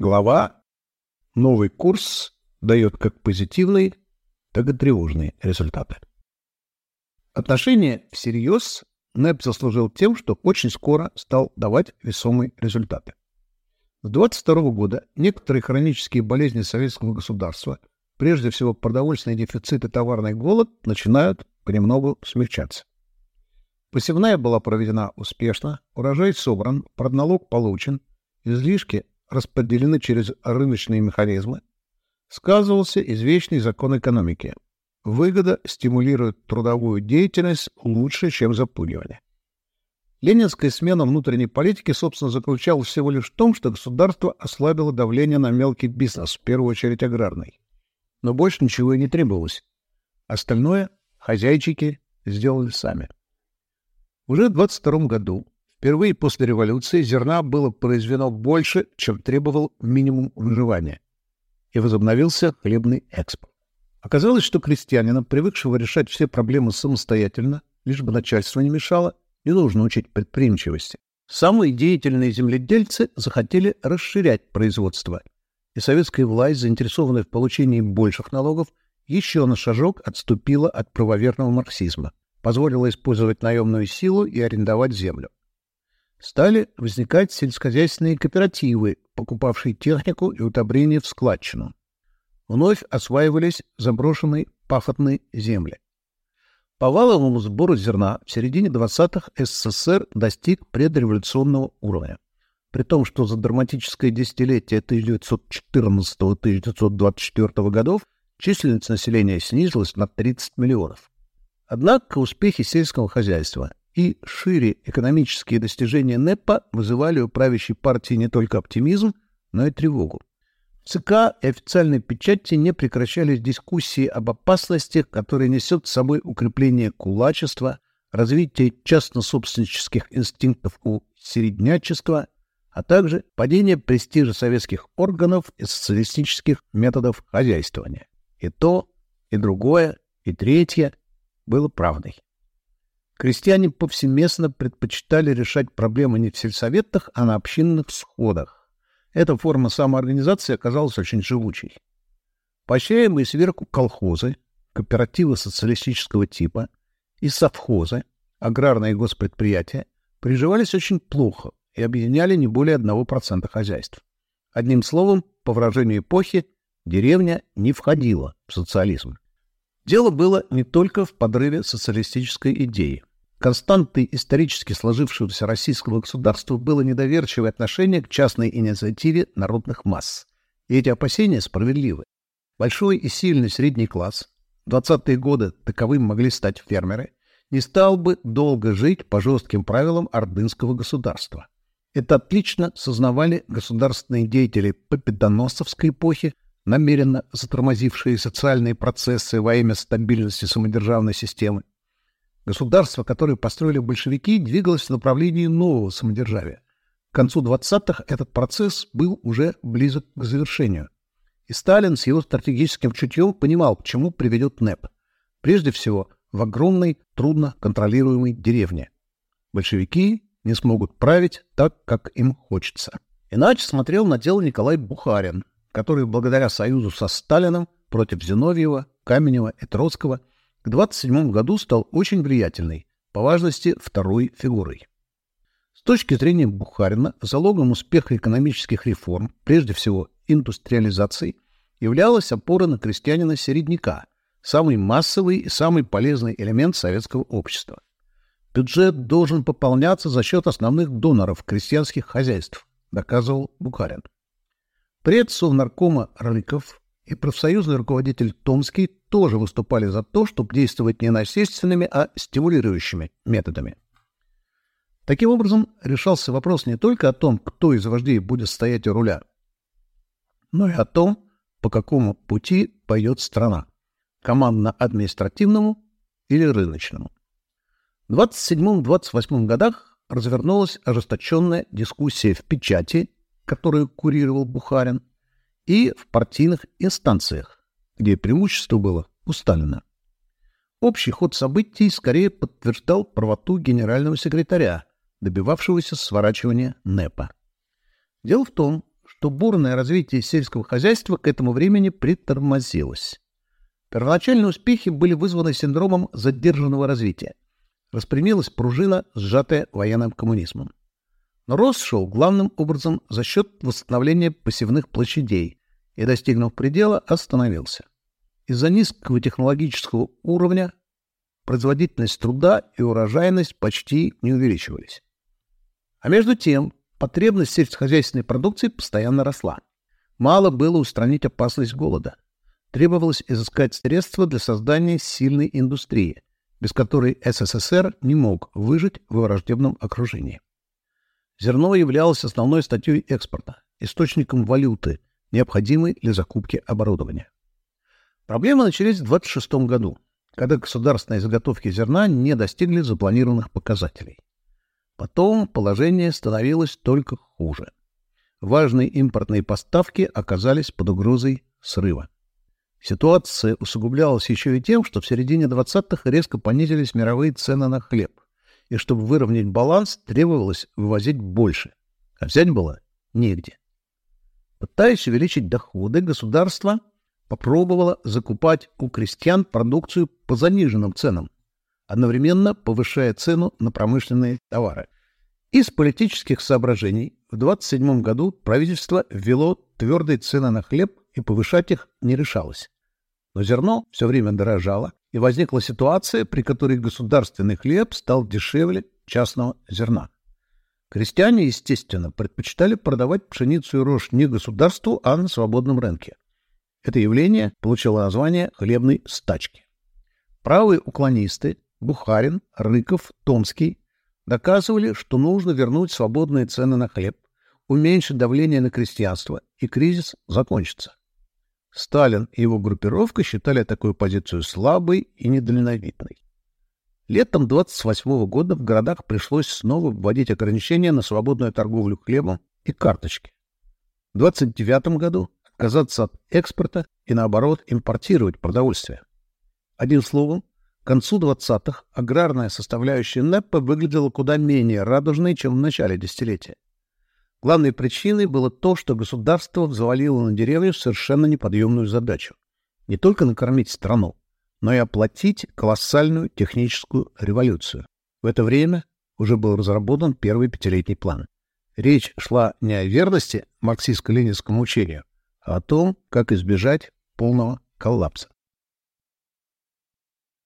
Глава «Новый курс дает как позитивные, так и тревожные результаты». Отношение всерьез НЭП заслужил тем, что очень скоро стал давать весомые результаты. С 22 года некоторые хронические болезни советского государства, прежде всего продовольственный дефицит и товарный голод, начинают понемногу смягчаться. Посевная была проведена успешно, урожай собран, продналог получен, излишки распределены через рыночные механизмы, сказывался извечный закон экономики. Выгода стимулирует трудовую деятельность лучше, чем запугивание. Ленинская смена внутренней политики, собственно, заключалась всего лишь в том, что государство ослабило давление на мелкий бизнес, в первую очередь аграрный. Но больше ничего и не требовалось. Остальное хозяйчики сделали сами. Уже в 22 году Впервые после революции зерна было произведено больше, чем требовал минимум выживания, и возобновился хлебный экспорт. Оказалось, что крестьянина, привыкшего решать все проблемы самостоятельно, лишь бы начальство не мешало, не нужно учить предприимчивости. Самые деятельные земледельцы захотели расширять производство, и советская власть, заинтересованная в получении больших налогов, еще на шажок отступила от правоверного марксизма, позволила использовать наемную силу и арендовать землю стали возникать сельскохозяйственные кооперативы, покупавшие технику и удобрения в складчину. Вновь осваивались заброшенные пахотные земли. По валовому сбору зерна в середине 20-х СССР достиг предреволюционного уровня. При том, что за драматическое десятилетие 1914-1924 годов численность населения снизилась на 30 миллионов. Однако успехи сельского хозяйства и шире экономические достижения НЭПа вызывали у правящей партии не только оптимизм, но и тревогу. В ЦК и официальной печати не прекращались дискуссии об опасностях, которые несет с собой укрепление кулачества, развитие частно-собственнических инстинктов у середнячества, а также падение престижа советских органов и социалистических методов хозяйствования. И то, и другое, и третье было правдой. Крестьяне повсеместно предпочитали решать проблемы не в сельсоветах, а на общинных сходах. Эта форма самоорганизации оказалась очень живучей. Поощряемые сверху колхозы, кооперативы социалистического типа и совхозы, аграрные госпредприятия, приживались очень плохо и объединяли не более 1% хозяйств. Одним словом, по выражению эпохи, деревня не входила в социализм. Дело было не только в подрыве социалистической идеи. Константой исторически сложившегося российского государства было недоверчивое отношение к частной инициативе народных масс. И эти опасения справедливы. Большой и сильный средний класс, в 20-е годы таковым могли стать фермеры, не стал бы долго жить по жестким правилам ордынского государства. Это отлично сознавали государственные деятели победоносцевской эпохи, намеренно затормозившие социальные процессы во имя стабильности самодержавной системы, Государство, которое построили большевики, двигалось в направлении нового самодержавия. К концу 20-х этот процесс был уже близок к завершению. И Сталин с его стратегическим чутьем понимал, к чему приведет НЭП. Прежде всего, в огромной, трудно контролируемой деревне. Большевики не смогут править так, как им хочется. Иначе смотрел на дело Николай Бухарин, который благодаря союзу со Сталином против Зиновьева, Каменева и Троцкого – к 27 году стал очень влиятельной, по важности второй фигурой. С точки зрения Бухарина, залогом успеха экономических реформ, прежде всего индустриализации, являлась опора на крестьянина-середняка, самый массовый и самый полезный элемент советского общества. Бюджет должен пополняться за счет основных доноров крестьянских хозяйств, доказывал Бухарин. Пред Совнаркома Рыльков и профсоюзный руководитель Томский тоже выступали за то, чтобы действовать не насильственными, а стимулирующими методами. Таким образом, решался вопрос не только о том, кто из вождей будет стоять у руля, но и о том, по какому пути пойдет страна – командно-административному или рыночному. В 27-28 годах развернулась ожесточенная дискуссия в печати, которую курировал Бухарин, и в партийных инстанциях, где преимущество было у Сталина. Общий ход событий скорее подтверждал правоту генерального секретаря, добивавшегося сворачивания НЭПа. Дело в том, что бурное развитие сельского хозяйства к этому времени притормозилось. Первоначальные успехи были вызваны синдромом задержанного развития. Распрямилась пружина, сжатая военным коммунизмом. Но рост шел главным образом за счет восстановления посевных площадей и, достигнув предела, остановился. Из-за низкого технологического уровня производительность труда и урожайность почти не увеличивались. А между тем, потребность сельскохозяйственной продукции постоянно росла. Мало было устранить опасность голода. Требовалось изыскать средства для создания сильной индустрии, без которой СССР не мог выжить в враждебном окружении. Зерно являлось основной статьей экспорта, источником валюты, необходимой для закупки оборудования. Проблемы начались в 26 году, когда государственные заготовки зерна не достигли запланированных показателей. Потом положение становилось только хуже. Важные импортные поставки оказались под угрозой срыва. Ситуация усугублялась еще и тем, что в середине 20-х резко понизились мировые цены на хлеб, и чтобы выровнять баланс, требовалось вывозить больше, а взять было негде. Пытаясь увеличить доходы, государство попробовало закупать у крестьян продукцию по заниженным ценам, одновременно повышая цену на промышленные товары. Из политических соображений в 27 году правительство ввело твердые цены на хлеб и повышать их не решалось. Но зерно все время дорожало, и возникла ситуация, при которой государственный хлеб стал дешевле частного зерна. Крестьяне, естественно, предпочитали продавать пшеницу и рожь не государству, а на свободном рынке. Это явление получило название хлебной стачки. Правые уклонисты Бухарин, Рыков, Томский доказывали, что нужно вернуть свободные цены на хлеб, уменьшить давление на крестьянство, и кризис закончится. Сталин и его группировка считали такую позицию слабой и недальновидной. Летом 28 года в городах пришлось снова вводить ограничения на свободную торговлю хлебом и карточки. В 29 году отказаться от экспорта и, наоборот, импортировать продовольствие. Одним словом, к концу 20-х аграрная составляющая НЭПа выглядела куда менее радужной, чем в начале десятилетия. Главной причиной было то, что государство взвалило на деревню совершенно неподъемную задачу. Не только накормить страну, но и оплатить колоссальную техническую революцию. В это время уже был разработан первый пятилетний план. Речь шла не о верности марксистско-ленинскому учению, а о том, как избежать полного коллапса.